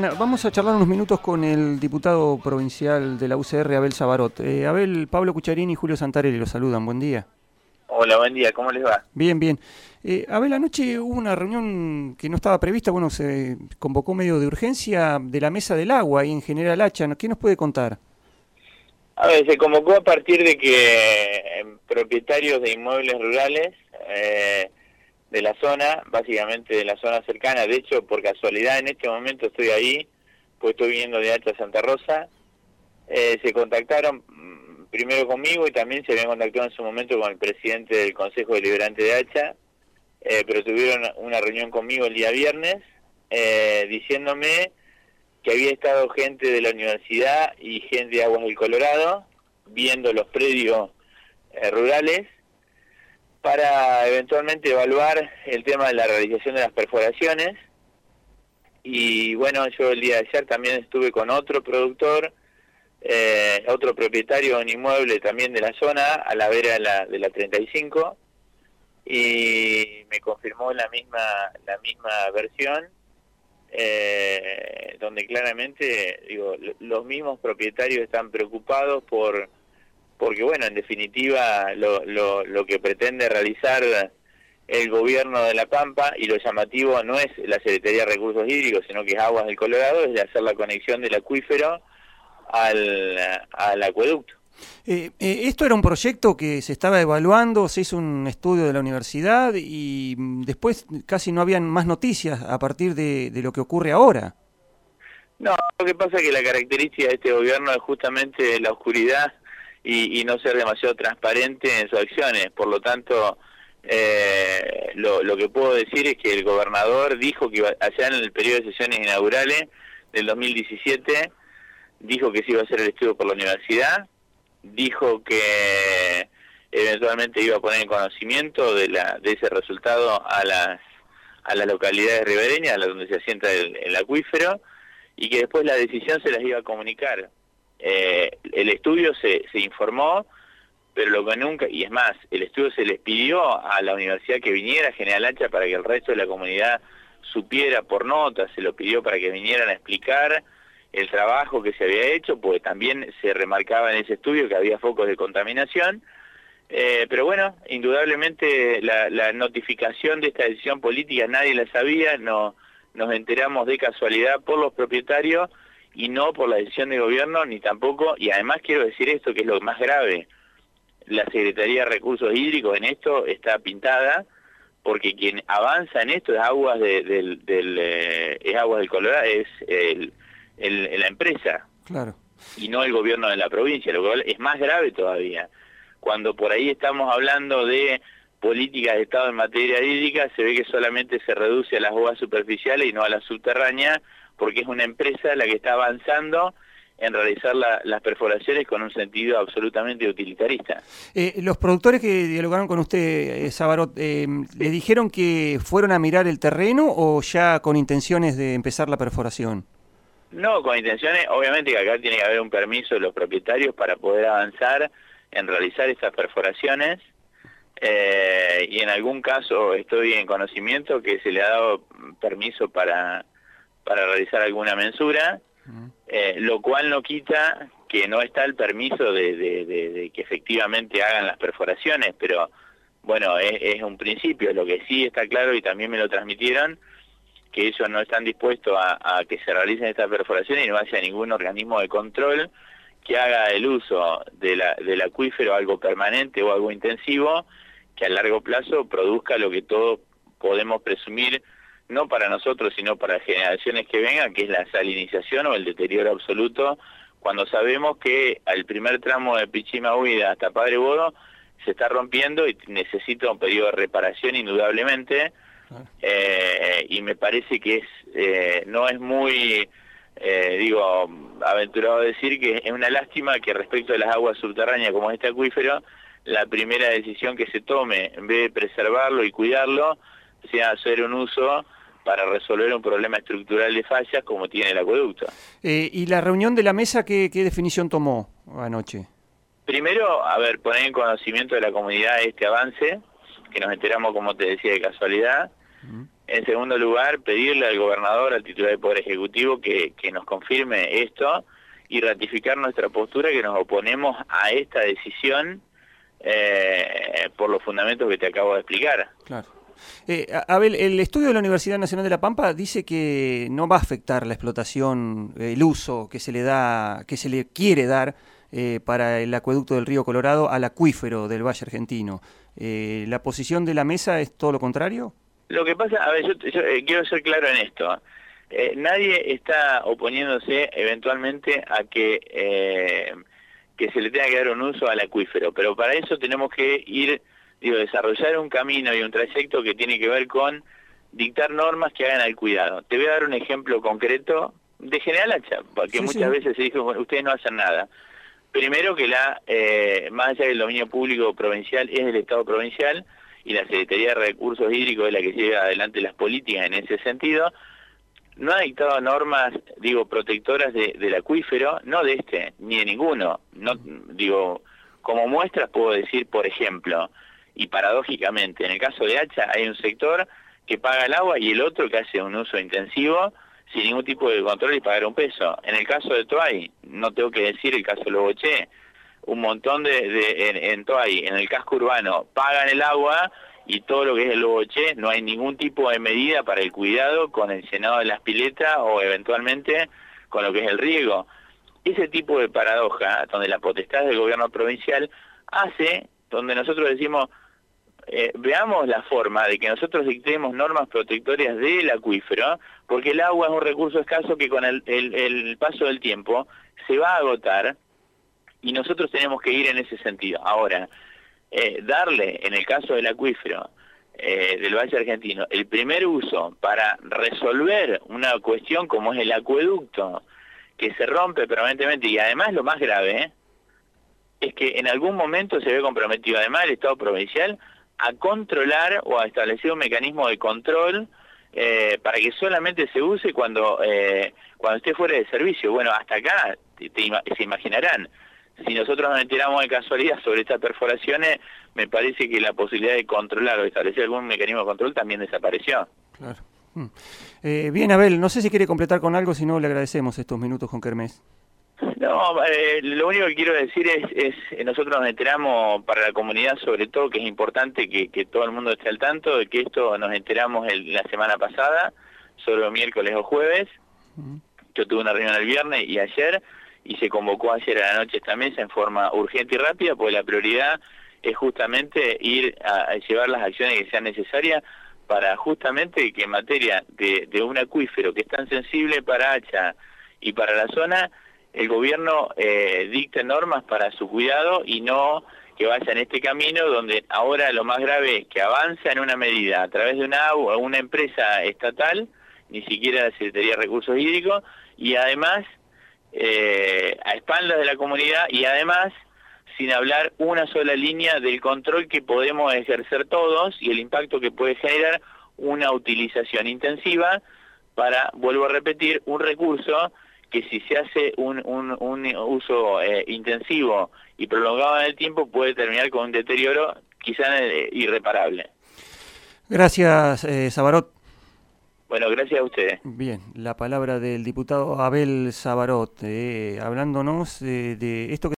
Vamos a charlar unos minutos con el diputado provincial de la UCR, Abel Sabarot. Eh, Abel, Pablo Cucharini y Julio Santarelli los saludan. Buen día. Hola, buen día. ¿Cómo les va? Bien, bien. Eh, Abel, anoche hubo una reunión que no estaba prevista, bueno, se convocó medio de urgencia de la Mesa del Agua y en General Hacha. ¿Qué nos puede contar? A ver, se convocó a partir de que eh, propietarios de inmuebles rurales eh, de la zona, básicamente de la zona cercana. De hecho, por casualidad en este momento estoy ahí, pues estoy viniendo de Hacha Santa Rosa. Eh, se contactaron mm, primero conmigo y también se habían contactado en su momento con el presidente del Consejo Deliberante de Hacha, eh, pero tuvieron una reunión conmigo el día viernes eh, diciéndome que había estado gente de la universidad y gente de Aguas del Colorado viendo los predios rurales para eventualmente evaluar el tema de la realización de las perforaciones. Y bueno, yo el día de ayer también estuve con otro productor, eh, otro propietario de un inmueble también de la zona, a la vera de la, de la 35, y me confirmó la misma, la misma versión, eh, donde claramente digo, los mismos propietarios están preocupados por porque bueno, en definitiva lo, lo, lo que pretende realizar el gobierno de La Pampa, y lo llamativo no es la Secretaría de Recursos Hídricos, sino que es Aguas del Colorado, es de hacer la conexión del acuífero al, al acueducto. Eh, eh, esto era un proyecto que se estaba evaluando, se hizo un estudio de la universidad y después casi no habían más noticias a partir de, de lo que ocurre ahora. No, lo que pasa es que la característica de este gobierno es justamente la oscuridad y, no ser demasiado transparente en sus acciones. Por lo tanto, eh, lo, lo, que puedo decir es que el gobernador dijo que iba, allá en el periodo de sesiones inaugurales del 2017, dijo que se iba a hacer el estudio por la universidad, dijo que eventualmente iba a poner en conocimiento de, la, de ese resultado a las, a las localidades ribereñas, a las donde se asienta el, el acuífero, y que después la decisión se las iba a comunicar. Eh, el estudio se, se informó, pero lo que nunca, y es más, el estudio se les pidió a la universidad que viniera a General Hacha para que el resto de la comunidad supiera por notas, se lo pidió para que vinieran a explicar el trabajo que se había hecho, porque también se remarcaba en ese estudio que había focos de contaminación, eh, pero bueno, indudablemente la, la, notificación de esta decisión política nadie la sabía, no, nos enteramos de casualidad por los propietarios, y no por la decisión de gobierno ni tampoco, y además quiero decir esto que es lo más grave, la Secretaría de Recursos Hídricos en esto está pintada porque quien avanza en esto es Aguas de, del, del eh, es Aguas del Colorado, es el, el, la empresa. Claro. Y no el gobierno de la provincia, lo cual es más grave todavía. Cuando por ahí estamos hablando de políticas de Estado en materia hídrica, se ve que solamente se reduce a las aguas superficiales y no a las subterráneas, porque es una empresa la que está avanzando en realizar la, las perforaciones con un sentido absolutamente utilitarista. Eh, los productores que dialogaron con usted, eh, Sabarot, eh, ¿le dijeron que fueron a mirar el terreno o ya con intenciones de empezar la perforación? No, con intenciones, obviamente que acá tiene que haber un permiso de los propietarios para poder avanzar en realizar estas perforaciones eh, y en algún caso estoy en conocimiento que se le ha dado permiso para para realizar alguna mensura, eh, lo cual no quita que no está el permiso de, que efectivamente hagan las perforaciones, pero bueno, es, un principio, lo que sí está claro y también me lo transmitieron, que ellos no están dispuestos a, a que se realicen estas perforaciones y no haya ningún organismo de control que haga el uso de la, del acuífero algo permanente o algo intensivo, que a largo plazo produzca lo que todos podemos presumir no para nosotros, sino para generaciones que vengan, que es la salinización o el deterioro absoluto, cuando sabemos que al primer tramo de Pichima Huida hasta Padre Bodo se está rompiendo y necesita un periodo de reparación indudablemente, eh, y me parece que eh, no es muy, eh, digo, aventurado decir que es una lástima que respecto de las aguas subterráneas como este acuífero, la primera decisión que se tome, en vez de preservarlo y cuidarlo, sea hacer un uso para resolver un problema estructural de fallas como tiene el acueducto. Eh, ¿Y la reunión de la mesa qué, qué, definición tomó anoche? Primero, a ver, poner en conocimiento de la comunidad este avance, que nos enteramos, como te decía, de casualidad. Uh -huh. En segundo lugar, pedirle al gobernador, al titular del Poder Ejecutivo, que, que nos confirme esto y ratificar nuestra postura que nos oponemos a esta decisión eh, por los fundamentos que te acabo de explicar. Claro. Eh, Abel, el estudio de la Universidad Nacional de La Pampa dice que no va a afectar la explotación, el uso que se le da, que se le quiere dar eh, para el acueducto del río Colorado al acuífero del Valle Argentino. Eh, ¿La posición de la mesa es todo lo contrario? Lo que pasa, a ver, yo, eh, quiero ser claro en esto. nadie está oponiéndose eventualmente a que que se le tenga que dar un uso al acuífero, pero para eso tenemos que ir, digo, desarrollar un camino y un trayecto que tiene que ver con dictar normas que hagan al cuidado. Te voy a dar un ejemplo concreto de General Hacha, porque muchas veces se dijo, ustedes no hacen nada. Primero que la, eh, más allá del dominio público provincial, es el Estado provincial y la Secretaría de Recursos Hídricos es la que lleva adelante las políticas en ese sentido, no ha dictado normas, digo, protectoras del acuífero, no de este, ni de ninguno. No, digo, como muestras puedo decir, por ejemplo, y paradójicamente, en el caso de Hacha hay un sector que paga el agua y el otro que hace un uso intensivo sin ningún tipo de control y pagar un peso. En el caso de Toay, no tengo que decir el caso de Loboché, un montón de, en, en Toay, en el casco urbano, pagan el agua y todo lo que es el Loboché, no hay ningún tipo de medida para el cuidado con el llenado de las piletas o eventualmente con lo que es el riego. Ese tipo de paradoja, donde la potestad del gobierno provincial hace, donde nosotros decimos, eh, veamos la forma de que nosotros dictemos normas protectorias del acuífero, porque el agua es un recurso escaso que con el, paso del tiempo se va a agotar y nosotros tenemos que ir en ese sentido. Ahora, eh, darle, en el caso del acuífero eh, del Valle Argentino, el primer uso para resolver una cuestión como es el acueducto, que se rompe permanentemente y además lo más grave es que en algún momento se ve comprometido además el Estado provincial a controlar o a establecer un mecanismo de control eh, para que solamente se use cuando eh, cuando esté fuera de servicio. Bueno, hasta acá se imaginarán. Si nosotros nos enteramos de casualidad sobre estas perforaciones, me parece que la posibilidad de controlar o establecer algún mecanismo de control también desapareció. Claro. Mm. Eh, bien, Abel, no sé si quiere completar con algo, si no le agradecemos estos minutos con Kermés. No, eh, lo único que quiero decir es, es, nosotros nos enteramos para la comunidad sobre todo que es importante que, que todo el mundo esté al tanto de que esto nos enteramos la semana pasada, solo miércoles o jueves. Yo tuve una reunión el viernes y ayer y se convocó ayer a la noche esta mesa en forma urgente y rápida porque la prioridad es justamente ir a, llevar las acciones que sean necesarias para justamente que en materia de, de un acuífero que es tan sensible para Hacha y para la zona el gobierno eh, dicte normas para su cuidado y no que vaya en este camino donde ahora lo más grave es que avanza en una medida a través de una, una empresa estatal, ni siquiera la Secretaría de Recursos Hídricos, y además eh, a espaldas de la comunidad y además sin hablar una sola línea del control que podemos ejercer todos y el impacto que puede generar una utilización intensiva para, vuelvo a repetir, un recurso que si se hace un, un, un uso eh, intensivo y prolongado en el tiempo puede terminar con un deterioro quizá eh, irreparable. Gracias, eh, Sabarot. Bueno, gracias a ustedes. Bien, la palabra del diputado Abel Sabarot, eh, hablándonos de, de esto que